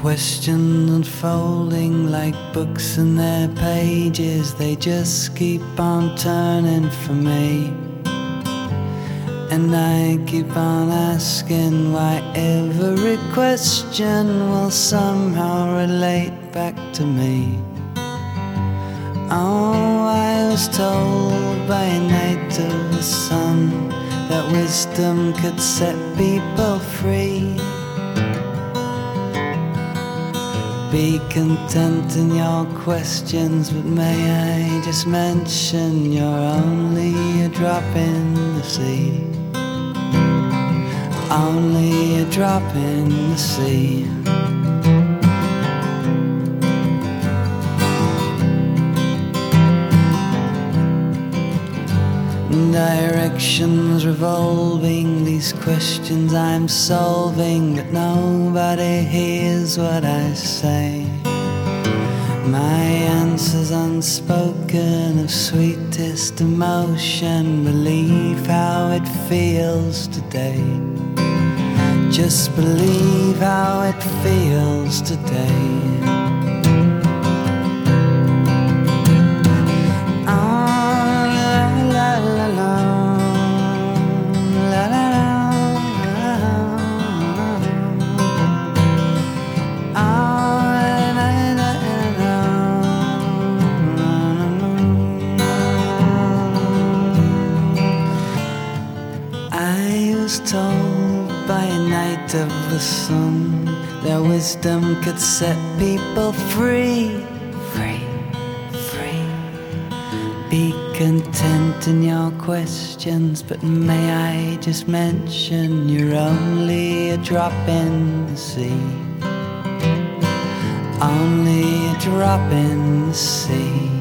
questions unfolding like books in their pages. They just keep on turning for me. And I keep on asking why every question will somehow relate back to me. Oh, I was told by a night of the sun that wisdom could set people free. Be content in your questions, but may I just mention you're only a drop in the sea. Only a drop in the sea. Directions revolving, these questions I'm solving, but nobody hears what I say. My answers unspoken of sweetest emotion, believe how it feels today. Just believe how it feels today. Of the sun, that wisdom could set people free, free, free. Be content in your questions, but may I just mention you're only a drop in the sea, only a drop in the sea.